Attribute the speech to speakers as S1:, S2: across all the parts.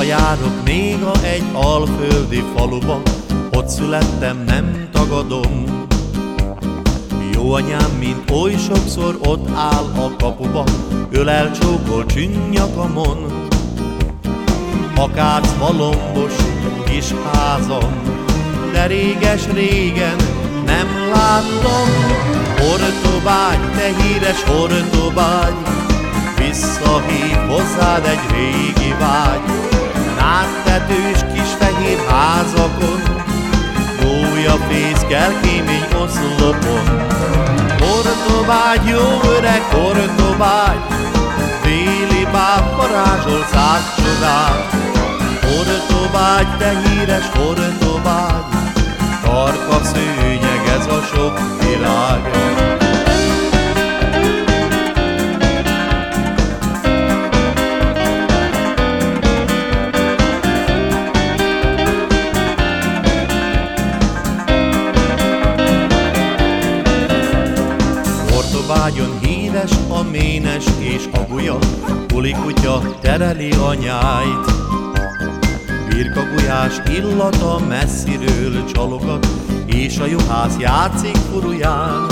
S1: Visszajárok néha egy alföldi faluba, ott születtem, nem tagadom. Jó anyám, mint oly sokszor ott áll a kapuba, ölel csókol csünnyakamon. Akác malombos kis házam, de réges-régen nem láttam. Hortobágy, te híres hortobágy, visszahív hozzád egy régi vágy. Náttetős kis fehér házakon, Gólya fészkel kémény oszlopon. Hortobágy, jó öreg hortobágy, Déli báb varázsol száz csodát. Hortobágy, te híres hortobágy, Hortobágyon híres a ménes és a gulya, Puli kutya tereli anyáit. Birka gulyás illata messziről csalogat, És a juhász játszik furuján.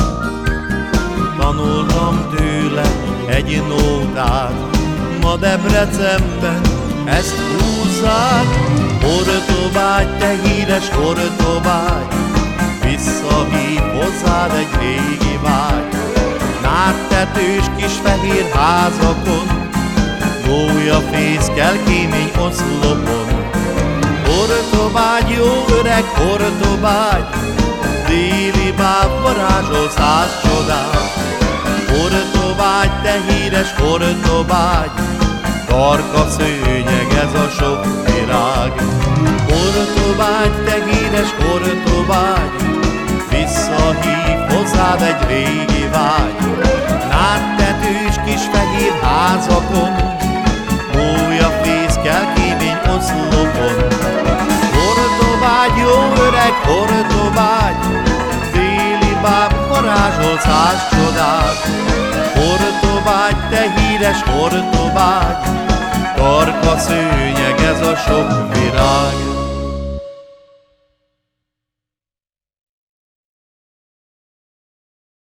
S1: Tanultam tőle egy nótát, Ma Debrecenben ezt húzzák. Hortobágy, te híres Hortobágy, Visszahív hozzád egy régi. Náttetős kis fehér házakon, Gólya fészkel kémény oszlopon. Hortobágy, jó öreg Hortobágy, Déli báb varázsol száz csodát. Hortobágy, te híres Hortobágy, Tarka szőnyeg ez a sok virág. Hortobágy, te híres Hortobágy, Visszahív hozzád egy régi vágy. Házakon, Gólya fészkel kémény oszlopon. Hortobágy, jó öreg Hortobágy, Déli báb varázsol száz csodát. Hortobágy, te híres Hortobágy, Tarka szőnyeg ez a sok virág.